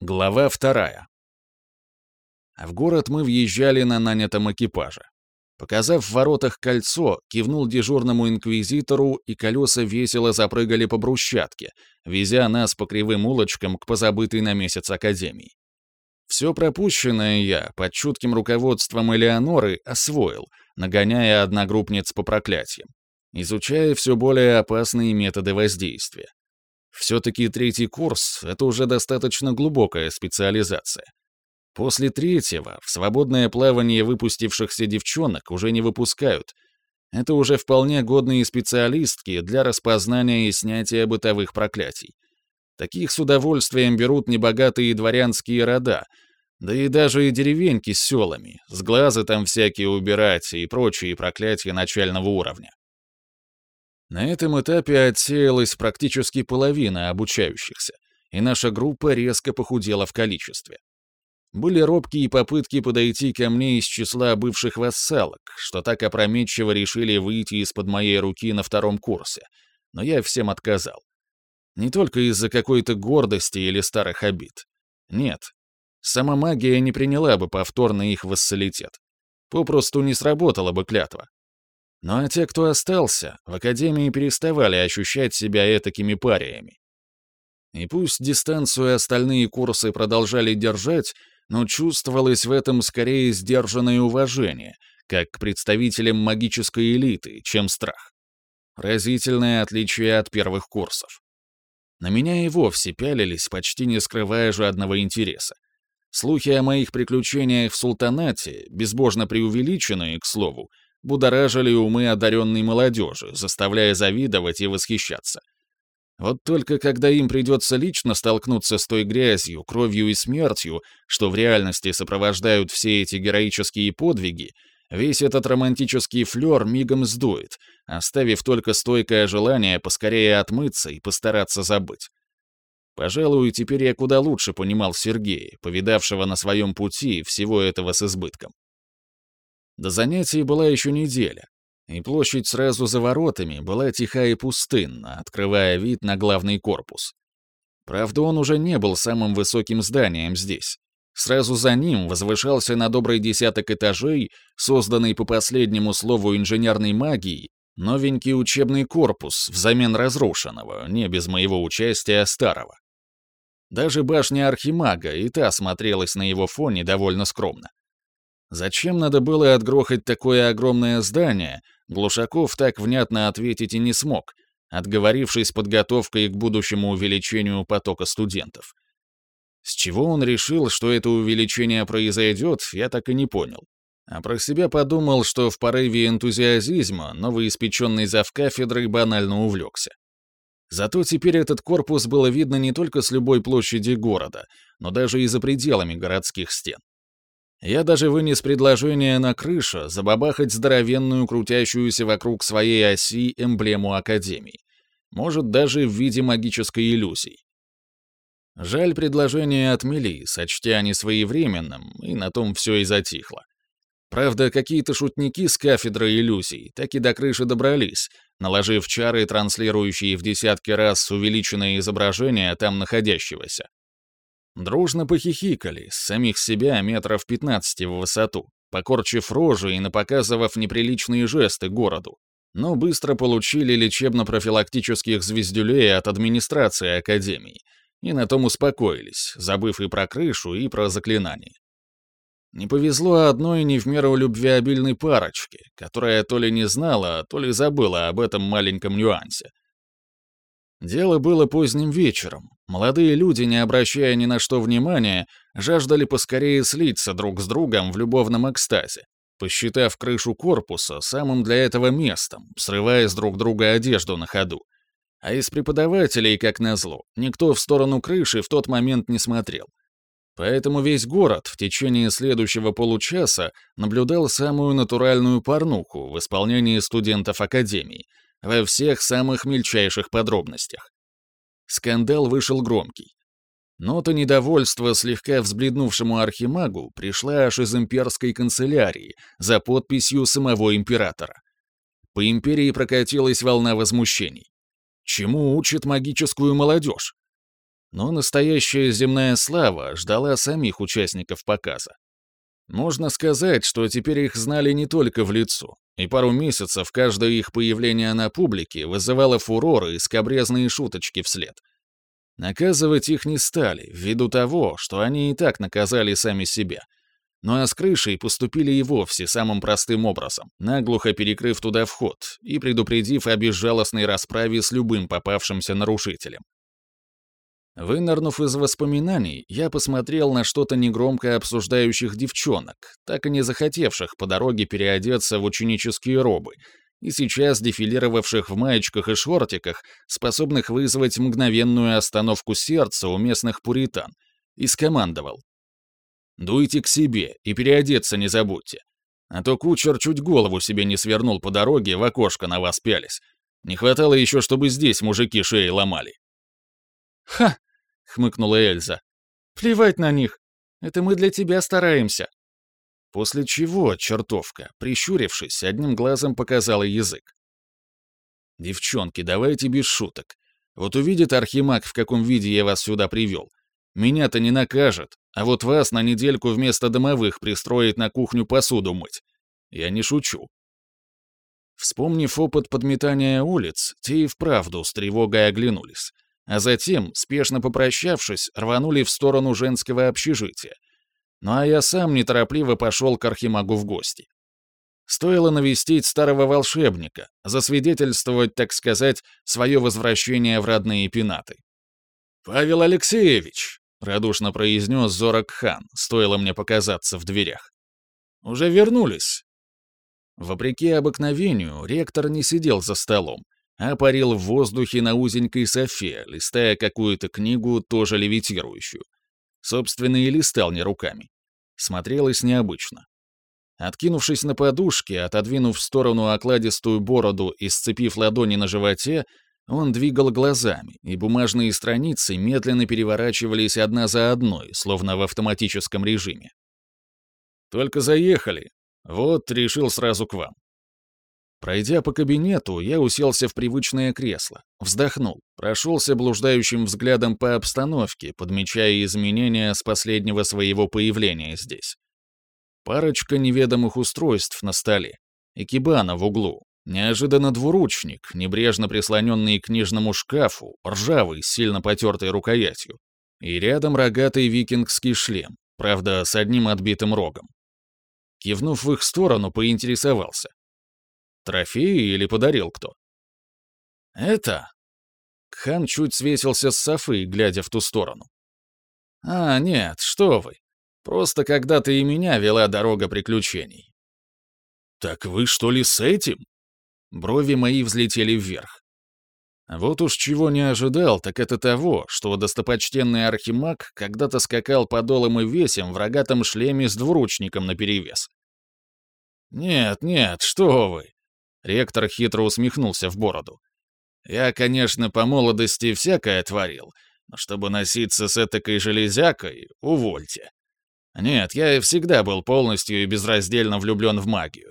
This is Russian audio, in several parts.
Глава вторая. В город мы въезжали на нанятом экипаже. Показав в воротах кольцо, кивнул дежурному инквизитору, и колеса весело запрыгали по брусчатке, везя нас по кривым улочкам к позабытой на месяц академии. Все пропущенное я, под чутким руководством Элеоноры, освоил, нагоняя одногруппниц по проклятиям, изучая все более опасные методы воздействия. Все-таки третий курс — это уже достаточно глубокая специализация. После третьего в свободное плавание выпустившихся девчонок уже не выпускают. Это уже вполне годные специалистки для распознания и снятия бытовых проклятий. Таких с удовольствием берут небогатые дворянские рода, да и даже и деревеньки с селами, с глаза там всякие убирать и прочие проклятия начального уровня. На этом этапе отсеялась практически половина обучающихся, и наша группа резко похудела в количестве. Были робкие попытки подойти ко мне из числа бывших вассалок, что так опрометчиво решили выйти из-под моей руки на втором курсе, но я всем отказал. Не только из-за какой-то гордости или старых обид. Нет. Сама магия не приняла бы повторно их вассалитет. Попросту не сработала бы клятва. Ну а те, кто остался, в Академии переставали ощущать себя этакими париями. И пусть дистанцию остальные курсы продолжали держать, но чувствовалось в этом скорее сдержанное уважение, как к представителям магической элиты, чем страх. Разительное отличие от первых курсов. На меня и вовсе пялились, почти не скрывая жадного интереса. Слухи о моих приключениях в султанате, безбожно преувеличенные, к слову, будоражили умы одаренной молодежи, заставляя завидовать и восхищаться. Вот только когда им придется лично столкнуться с той грязью, кровью и смертью, что в реальности сопровождают все эти героические подвиги, весь этот романтический флер мигом сдует, оставив только стойкое желание поскорее отмыться и постараться забыть. Пожалуй, теперь я куда лучше понимал Сергея, повидавшего на своем пути всего этого с избытком. До занятий была еще неделя, и площадь сразу за воротами была тиха и пустынна, открывая вид на главный корпус. Правда, он уже не был самым высоким зданием здесь. Сразу за ним возвышался на добрый десяток этажей, созданный по последнему слову инженерной магии, новенький учебный корпус взамен разрушенного, не без моего участия, старого. Даже башня Архимага и та смотрелась на его фоне довольно скромно. Зачем надо было отгрохать такое огромное здание, Глушаков так внятно ответить и не смог, отговорившись подготовкой к будущему увеличению потока студентов. С чего он решил, что это увеличение произойдет, я так и не понял. А про себя подумал, что в порыве энтузиазма новоиспеченный завкафедрой банально увлекся. Зато теперь этот корпус было видно не только с любой площади города, но даже и за пределами городских стен. Я даже вынес предложение на крыше забабахать здоровенную крутящуюся вокруг своей оси эмблему Академии. Может, даже в виде магической иллюзии. Жаль, предложение отмели, сочтя несвоевременным, и на том все и затихло. Правда, какие-то шутники с кафедры иллюзий так и до крыши добрались, наложив чары, транслирующие в десятки раз увеличенное изображение там находящегося. Дружно похихикали, с самих себя метров 15 в высоту, покорчив рожи и напоказывав неприличные жесты городу, но быстро получили лечебно-профилактических звездюлей от администрации Академии, и на том успокоились, забыв и про крышу, и про заклинание. Не повезло одной не в меру любвеобильной парочке, которая то ли не знала, то ли забыла об этом маленьком нюансе, Дело было поздним вечером. Молодые люди, не обращая ни на что внимания, жаждали поскорее слиться друг с другом в любовном экстазе, посчитав крышу корпуса самым для этого местом, срывая с друг друга одежду на ходу. А из преподавателей, как назло, никто в сторону крыши в тот момент не смотрел. Поэтому весь город в течение следующего получаса наблюдал самую натуральную порнуху в исполнении студентов Академии — во всех самых мельчайших подробностях. Скандал вышел громкий. Нота недовольства слегка взбледнувшему архимагу пришла аж из имперской канцелярии за подписью самого императора. По империи прокатилась волна возмущений. Чему учат магическую молодежь? Но настоящая земная слава ждала самих участников показа. Можно сказать, что теперь их знали не только в лицо, и пару месяцев каждое их появление на публике вызывало фуроры и скобрезные шуточки вслед. Наказывать их не стали, ввиду того, что они и так наказали сами себя. Ну а с крышей поступили и вовсе самым простым образом, наглухо перекрыв туда вход и предупредив о безжалостной расправе с любым попавшимся нарушителем. Вынырнув из воспоминаний, я посмотрел на что-то негромко обсуждающих девчонок, так и не захотевших по дороге переодеться в ученические робы, и сейчас дефилировавших в маечках и шортиках, способных вызвать мгновенную остановку сердца у местных пуритан, и скомандовал. «Дуйте к себе и переодеться не забудьте. А то кучер чуть голову себе не свернул по дороге, в окошко на вас пялись. Не хватало еще, чтобы здесь мужики шеи ломали». «Ха!» — хмыкнула Эльза. «Плевать на них. Это мы для тебя стараемся». После чего чертовка, прищурившись, одним глазом показала язык. «Девчонки, давайте без шуток. Вот увидит Архимаг, в каком виде я вас сюда привел. Меня-то не накажет, а вот вас на недельку вместо домовых пристроит на кухню посуду мыть. Я не шучу». Вспомнив опыт подметания улиц, те и вправду с тревогой оглянулись а затем, спешно попрощавшись, рванули в сторону женского общежития. Ну а я сам неторопливо пошел к Архимагу в гости. Стоило навестить старого волшебника, засвидетельствовать, так сказать, свое возвращение в родные пенаты. «Павел Алексеевич!» — радушно произнес Зорок хан, стоило мне показаться в дверях. «Уже вернулись?» Вопреки обыкновению, ректор не сидел за столом, а парил в воздухе на узенькой софе, листая какую-то книгу, тоже левитирующую. Собственно, и листал не руками. Смотрелось необычно. Откинувшись на подушке, отодвинув в сторону окладистую бороду и сцепив ладони на животе, он двигал глазами, и бумажные страницы медленно переворачивались одна за одной, словно в автоматическом режиме. «Только заехали. Вот, решил сразу к вам. Пройдя по кабинету, я уселся в привычное кресло, вздохнул, прошелся блуждающим взглядом по обстановке, подмечая изменения с последнего своего появления здесь. Парочка неведомых устройств на столе, экибана в углу, неожиданно двуручник, небрежно прислоненный к книжному шкафу, ржавый, сильно потертой рукоятью, и рядом рогатый викингский шлем, правда, с одним отбитым рогом. Кивнув в их сторону, поинтересовался. Трофей или подарил кто? Это? Кхан чуть свесился с софы, глядя в ту сторону. А, нет, что вы. Просто когда-то и меня вела дорога приключений. Так вы что ли с этим? Брови мои взлетели вверх. Вот уж чего не ожидал, так это того, что достопочтенный архимаг когда-то скакал подолом и весем в рогатом шлеме с двуручником наперевес. «Нет, нет, что вы! Ректор хитро усмехнулся в бороду. «Я, конечно, по молодости всякое творил, но чтобы носиться с этакой железякой, увольте. Нет, я всегда был полностью и безраздельно влюблен в магию.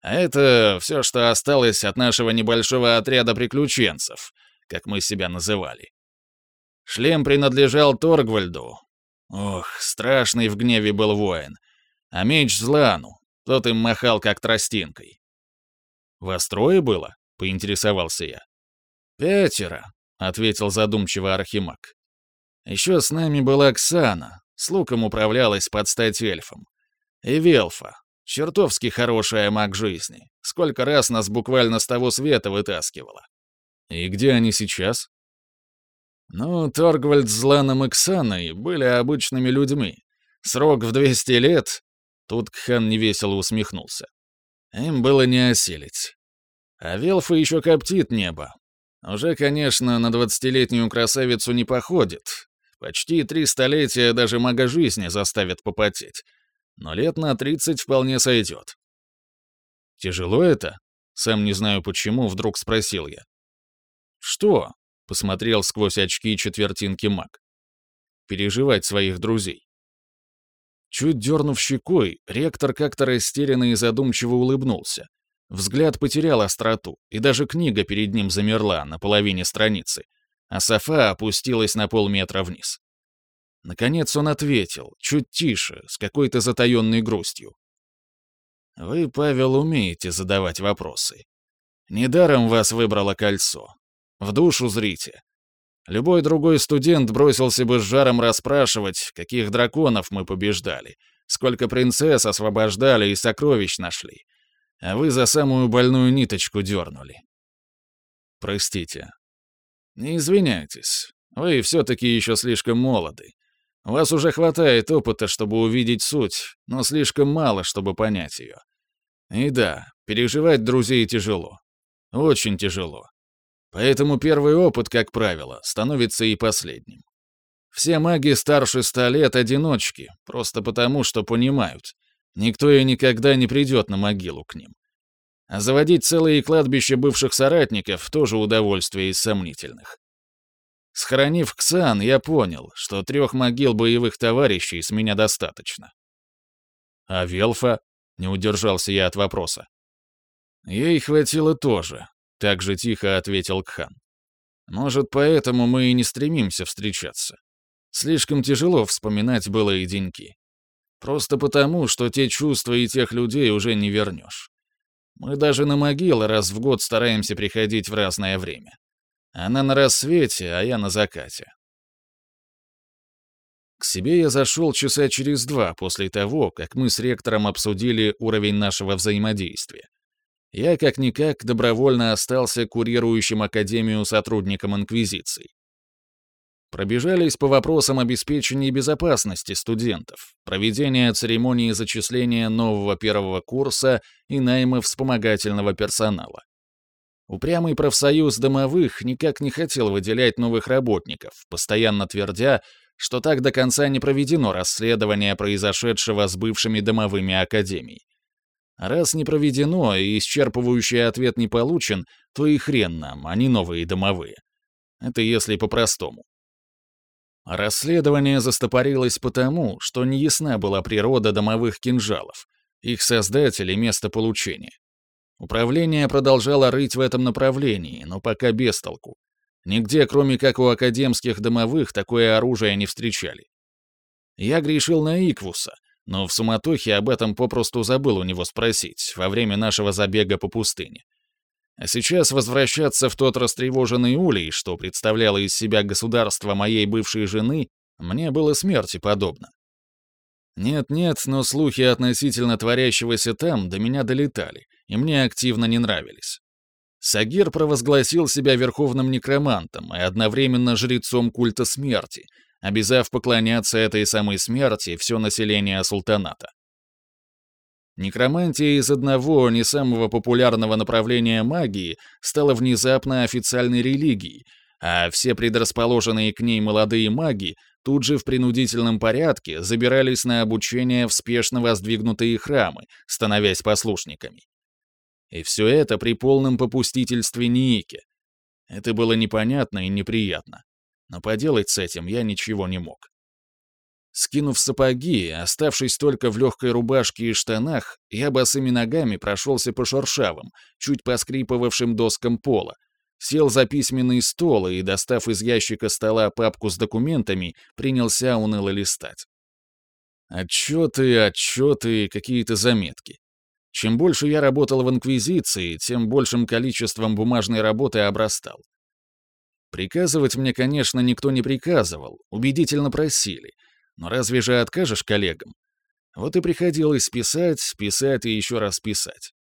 А это все, что осталось от нашего небольшого отряда приключенцев, как мы себя называли. Шлем принадлежал Торгвальду. Ох, страшный в гневе был воин. А меч Злану. Тот им махал как тростинкой. «Вас трое было?» — поинтересовался я. «Пятеро», — ответил задумчиво Архимаг. «Еще с нами была Оксана, с луком управлялась под стать эльфом. И Велфа, чертовски хорошая маг жизни, сколько раз нас буквально с того света вытаскивала. И где они сейчас?» «Ну, Торгвальд с Ланом и Ксаной были обычными людьми. Срок в 200 лет...» Тут Кхан невесело усмехнулся. Им было не осилить. А Велфа еще коптит небо. Уже, конечно, на двадцатилетнюю красавицу не походит. Почти три столетия даже мага жизни заставят попотеть. Но лет на тридцать вполне сойдет. «Тяжело это?» Сам не знаю почему, вдруг спросил я. «Что?» — посмотрел сквозь очки четвертинки маг. «Переживать своих друзей». Чуть дернув щекой, ректор как-то растерянно и задумчиво улыбнулся. Взгляд потерял остроту, и даже книга перед ним замерла на половине страницы, а Софа опустилась на полметра вниз. Наконец он ответил, чуть тише, с какой-то затаенной грустью. «Вы, Павел, умеете задавать вопросы. Недаром вас выбрало кольцо. В душу зрите. Любой другой студент бросился бы с жаром расспрашивать, каких драконов мы побеждали, сколько принцесс освобождали и сокровищ нашли. А вы за самую больную ниточку дернули. Простите. Не извиняйтесь. Вы все-таки еще слишком молоды. У вас уже хватает опыта, чтобы увидеть суть, но слишком мало, чтобы понять ее. И да, переживать друзей тяжело. Очень тяжело. Поэтому первый опыт, как правило, становится и последним. Все маги старше ста лет — одиночки, просто потому, что понимают. Никто и никогда не придет на могилу к ним. А заводить целые кладбища бывших соратников — тоже удовольствие из сомнительных. Схоронив Ксан, я понял, что трех могил боевых товарищей с меня достаточно. А Велфа? Не удержался я от вопроса. Ей хватило тоже, так же тихо ответил Кхан. Может, поэтому мы и не стремимся встречаться. Слишком тяжело вспоминать былые деньки. Просто потому, что те чувства и тех людей уже не вернешь. Мы даже на могилы раз в год стараемся приходить в разное время. Она на рассвете, а я на закате. К себе я зашел часа через два после того, как мы с ректором обсудили уровень нашего взаимодействия. Я как-никак добровольно остался курирующим Академию сотрудником Инквизиции. Пробежались по вопросам обеспечения безопасности студентов, проведения церемонии зачисления нового первого курса и найма вспомогательного персонала. Упрямый профсоюз домовых никак не хотел выделять новых работников, постоянно твердя, что так до конца не проведено расследование произошедшего с бывшими домовыми академий. Раз не проведено и исчерпывающий ответ не получен, то и хрен нам, а не новые домовые. Это если по-простому. Расследование застопорилось потому, что неясна была природа домовых кинжалов, их создатель и место получения. Управление продолжало рыть в этом направлении, но пока без толку. Нигде, кроме как у академских домовых, такое оружие не встречали. Я грешил на Иквуса, но в суматохе об этом попросту забыл у него спросить во время нашего забега по пустыне. А сейчас возвращаться в тот растревоженный улей, что представляло из себя государство моей бывшей жены, мне было смерти подобно. Нет-нет, но слухи относительно творящегося там до меня долетали, и мне активно не нравились. Сагир провозгласил себя верховным некромантом и одновременно жрецом культа смерти, обязав поклоняться этой самой смерти все население султаната. Некромантия из одного не самого популярного направления магии стала внезапно официальной религией, а все предрасположенные к ней молодые маги тут же в принудительном порядке забирались на обучение в спешно воздвигнутые храмы, становясь послушниками. И все это при полном попустительстве Ники. Это было непонятно и неприятно. Но поделать с этим я ничего не мог. Скинув сапоги, оставшись только в легкой рубашке и штанах, я босыми ногами прошелся по шершавым, чуть поскрипывавшим доскам пола, сел за письменный стол и, достав из ящика стола папку с документами, принялся уныло листать. Отчеты, отчеты, какие-то заметки. Чем больше я работал в Инквизиции, тем большим количеством бумажной работы обрастал. Приказывать мне, конечно, никто не приказывал, убедительно просили. Но разве же откажешь коллегам? Вот и приходилось писать, писать и еще раз писать.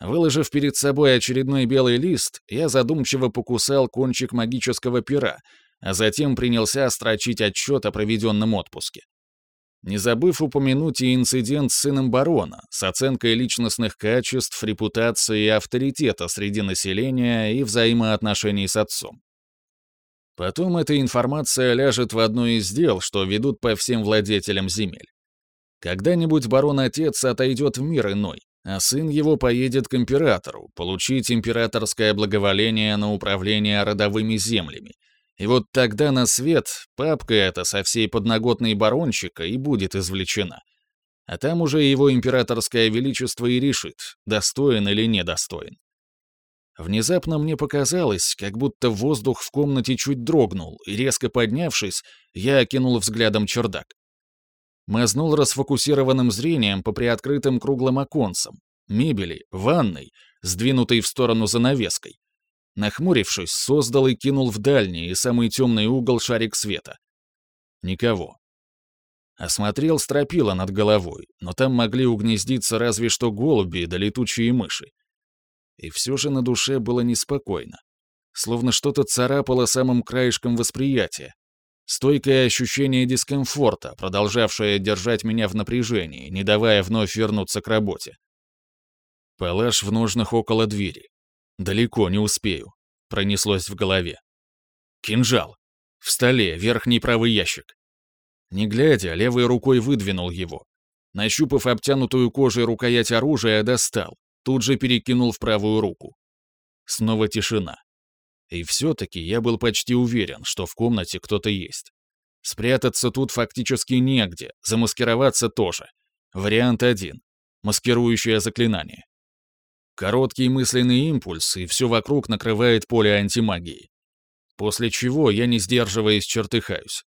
Выложив перед собой очередной белый лист, я задумчиво покусал кончик магического пера, а затем принялся строчить отчет о проведенном отпуске не забыв упомянуть и инцидент с сыном барона, с оценкой личностных качеств, репутации и авторитета среди населения и взаимоотношений с отцом. Потом эта информация ляжет в одно из дел, что ведут по всем владетелям земель. Когда-нибудь барон-отец отойдет в мир иной, а сын его поедет к императору, получить императорское благоволение на управление родовыми землями, и вот тогда на свет папка эта со всей подноготной барончика и будет извлечена. А там уже его императорское величество и решит, достоин или недостоин. Внезапно мне показалось, как будто воздух в комнате чуть дрогнул, и резко поднявшись, я окинул взглядом чердак. Мазнул расфокусированным зрением по приоткрытым круглым оконцам, мебели, ванной, сдвинутой в сторону занавеской. Нахмурившись, создал и кинул в дальний и самый темный угол шарик света. Никого. Осмотрел стропила над головой, но там могли угнездиться разве что голуби да летучие мыши. И все же на душе было неспокойно. Словно что-то царапало самым краешком восприятия. Стойкое ощущение дискомфорта, продолжавшее держать меня в напряжении, не давая вновь вернуться к работе. Палаш в ножнах около двери. Далеко не успею. Пронеслось в голове. Кинжал. В столе, верхний правый ящик. Не глядя, левой рукой выдвинул его. Нащупав обтянутую кожей рукоять оружия, достал тут же перекинул в правую руку. Снова тишина. И все-таки я был почти уверен, что в комнате кто-то есть. Спрятаться тут фактически негде, замаскироваться тоже. Вариант один. Маскирующее заклинание. Короткий мысленный импульс, и все вокруг накрывает поле антимагии. После чего я, не сдерживаясь, чертыхаюсь.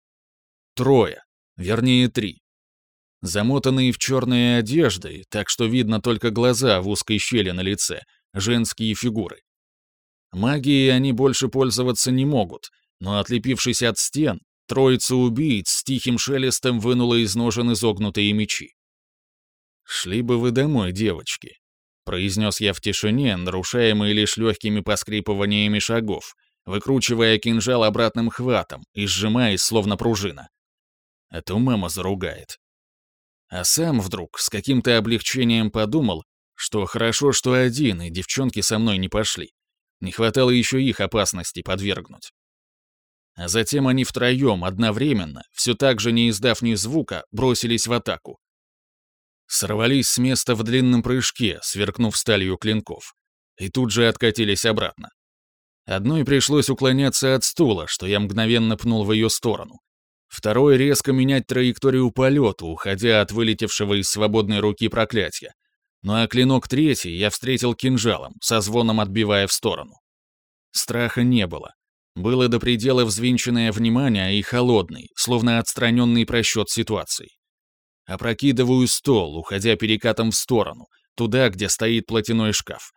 Трое. Вернее, три замотанные в черные одежды, так что видно только глаза в узкой щели на лице, женские фигуры. Магией они больше пользоваться не могут, но отлепившись от стен, троица убийц с тихим шелестом вынула из ножен изогнутые мечи. «Шли бы вы домой, девочки», — произнес я в тишине, нарушаемой лишь легкими поскрипываниями шагов, выкручивая кинжал обратным хватом и сжимаясь, словно пружина. А то мама заругает. А сам вдруг с каким-то облегчением подумал, что хорошо, что один, и девчонки со мной не пошли. Не хватало еще их опасности подвергнуть. А затем они втроем, одновременно, все так же не издав ни звука, бросились в атаку. Сорвались с места в длинном прыжке, сверкнув сталью клинков, и тут же откатились обратно. Одной пришлось уклоняться от стула, что я мгновенно пнул в ее сторону, Второй — резко менять траекторию полета, уходя от вылетевшего из свободной руки проклятия. Ну а клинок третий я встретил кинжалом, со звоном отбивая в сторону. Страха не было. Было до предела взвинченное внимание и холодный, словно отстраненный просчет ситуации. Опрокидываю стол, уходя перекатом в сторону, туда, где стоит платяной шкаф.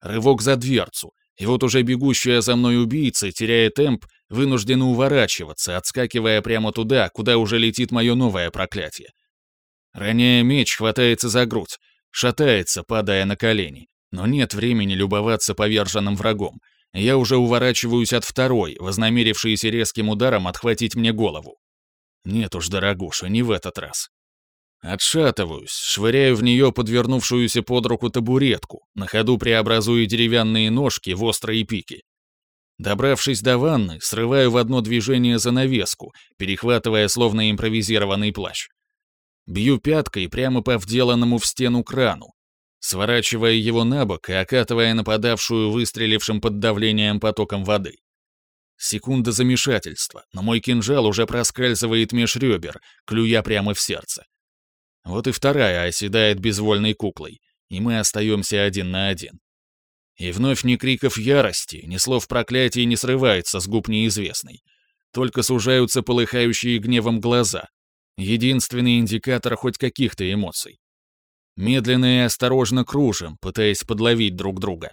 Рывок за дверцу, и вот уже бегущая за мной убийца, теряя темп, вынуждена уворачиваться, отскакивая прямо туда, куда уже летит мое новое проклятие. Роняя меч, хватается за грудь, шатается, падая на колени. Но нет времени любоваться поверженным врагом. Я уже уворачиваюсь от второй, вознамерившейся резким ударом отхватить мне голову. Нет уж, дорогуша, не в этот раз. Отшатываюсь, швыряю в нее подвернувшуюся под руку табуретку, на ходу преобразуя деревянные ножки в острые пики. Добравшись до ванны, срываю в одно движение занавеску, перехватывая словно импровизированный плащ. Бью пяткой прямо по вделанному в стену крану, сворачивая его на бок и окатывая нападавшую выстрелившим под давлением потоком воды. Секунда замешательства, но мой кинжал уже проскальзывает меж ребер, клюя прямо в сердце. Вот и вторая оседает безвольной куклой, и мы остаемся один на один. И вновь ни криков ярости, ни слов проклятия не срывается с губ неизвестной. Только сужаются полыхающие гневом глаза. Единственный индикатор хоть каких-то эмоций. Медленно и осторожно кружим, пытаясь подловить друг друга.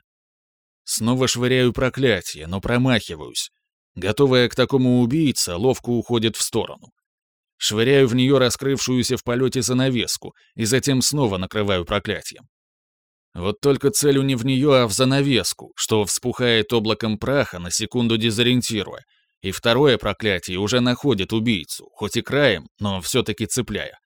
Снова швыряю проклятие, но промахиваюсь. Готовая к такому убийца, ловко уходит в сторону. Швыряю в нее раскрывшуюся в полете занавеску и затем снова накрываю проклятием. Вот только целью не в нее, а в занавеску, что вспухает облаком праха, на секунду дезориентируя, и второе проклятие уже находит убийцу, хоть и краем, но все-таки цепляя.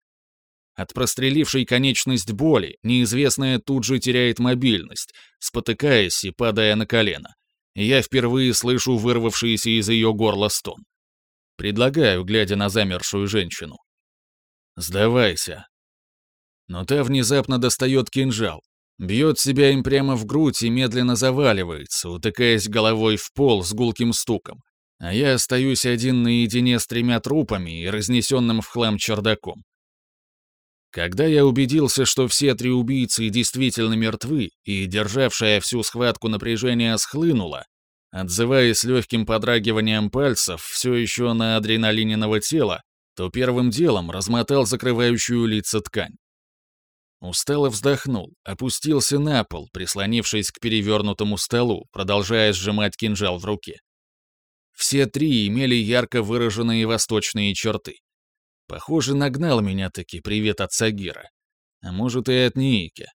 От прострелившей конечность боли неизвестная тут же теряет мобильность, спотыкаясь и падая на колено. И я впервые слышу вырвавшийся из ее горла стон. Предлагаю, глядя на замершую женщину. «Сдавайся». Но та внезапно достает кинжал, бьет себя им прямо в грудь и медленно заваливается, утыкаясь головой в пол с гулким стуком. А я остаюсь один наедине с тремя трупами и разнесенным в хлам чердаком. Когда я убедился, что все три убийцы действительно мертвы и державшая всю схватку напряжение схлынуло, отзываясь легким подрагиванием пальцев все еще на адреналининого тела, то первым делом размотал закрывающую лица ткань. Устало вздохнул, опустился на пол, прислонившись к перевернутому столу, продолжая сжимать кинжал в руке. Все три имели ярко выраженные восточные черты. Похоже, нагнал меня таки привет от Сагира. А может, и от Ники.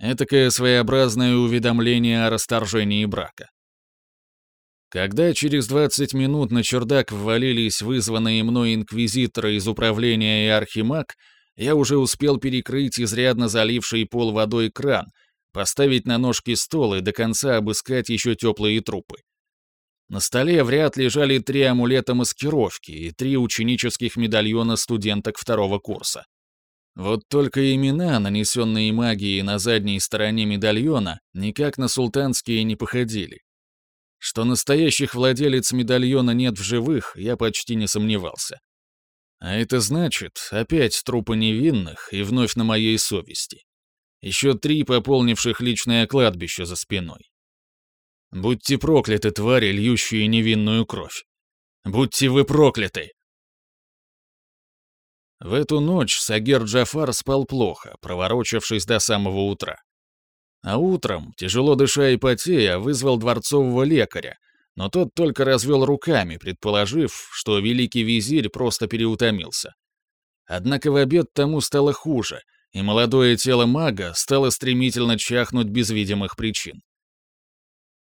Этакое своеобразное уведомление о расторжении брака. Когда через 20 минут на чердак ввалились вызванные мной инквизиторы из управления и архимаг, я уже успел перекрыть изрядно заливший пол водой кран, поставить на ножки стол и до конца обыскать еще теплые трупы. На столе в ряд лежали три амулета маскировки и три ученических медальона студенток второго курса. Вот только имена, нанесенные магией на задней стороне медальона, никак на султанские не походили. Что настоящих владелец медальона нет в живых, я почти не сомневался. А это значит, опять трупы невинных и вновь на моей совести. Еще три пополнивших личное кладбище за спиной. Будьте прокляты, твари, льющие невинную кровь. Будьте вы прокляты!» В эту ночь Сагер Джафар спал плохо, проворочившись до самого утра. А утром, тяжело дыша и потея, вызвал дворцового лекаря, но тот только развел руками, предположив, что великий визирь просто переутомился. Однако в обед тому стало хуже, и молодое тело мага стало стремительно чахнуть без видимых причин.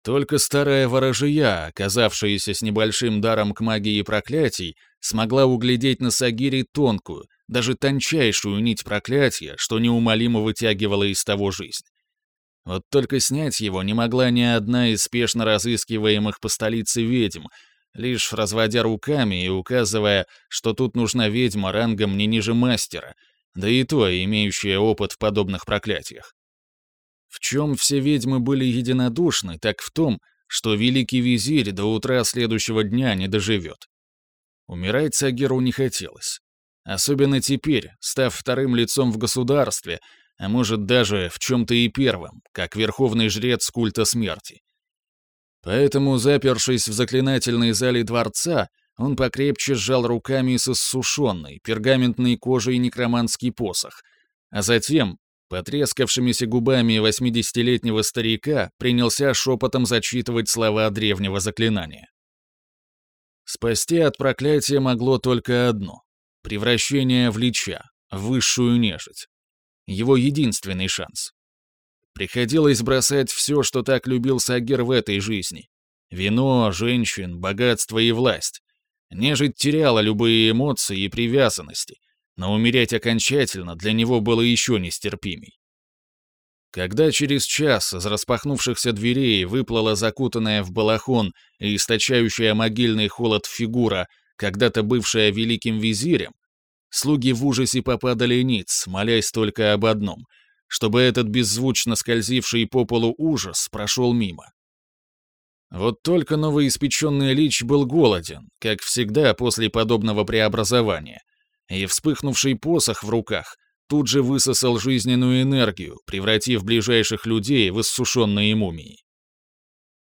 Только старая ворожия, оказавшаяся с небольшим даром к магии проклятий, смогла углядеть на Сагире тонкую, даже тончайшую нить проклятия, что неумолимо вытягивала из того жизнь. Вот только снять его не могла ни одна из спешно разыскиваемых по столице ведьм, лишь разводя руками и указывая, что тут нужна ведьма рангом не ниже мастера, да и то, имеющая опыт в подобных проклятиях. В чем все ведьмы были единодушны, так в том, что великий визирь до утра следующего дня не доживет. Умирать Сагиру не хотелось. Особенно теперь, став вторым лицом в государстве, а может даже в чем-то и первым, как верховный жрец культа смерти. Поэтому, запершись в заклинательной зале дворца, он покрепче сжал руками с иссушенной, пергаментной кожей некроманский посох, а затем, Потрескавшимися губами восьмидесятилетнего старика принялся шепотом зачитывать слова древнего заклинания. Спасти от проклятия могло только одно — превращение в лича, в высшую нежить. Его единственный шанс. Приходилось бросать все, что так любил Сагир в этой жизни. Вино, женщин, богатство и власть. Нежить теряла любые эмоции и привязанности, но умереть окончательно для него было еще нестерпимей. Когда через час из распахнувшихся дверей выплыла закутанная в балахон и источающая могильный холод фигура, когда-то бывшая великим визирем, слуги в ужасе попадали ниц, молясь только об одном — чтобы этот беззвучно скользивший по полу ужас прошел мимо. Вот только новоиспеченный лич был голоден, как всегда после подобного преобразования, и вспыхнувший посох в руках тут же высосал жизненную энергию, превратив ближайших людей в иссушенные мумии.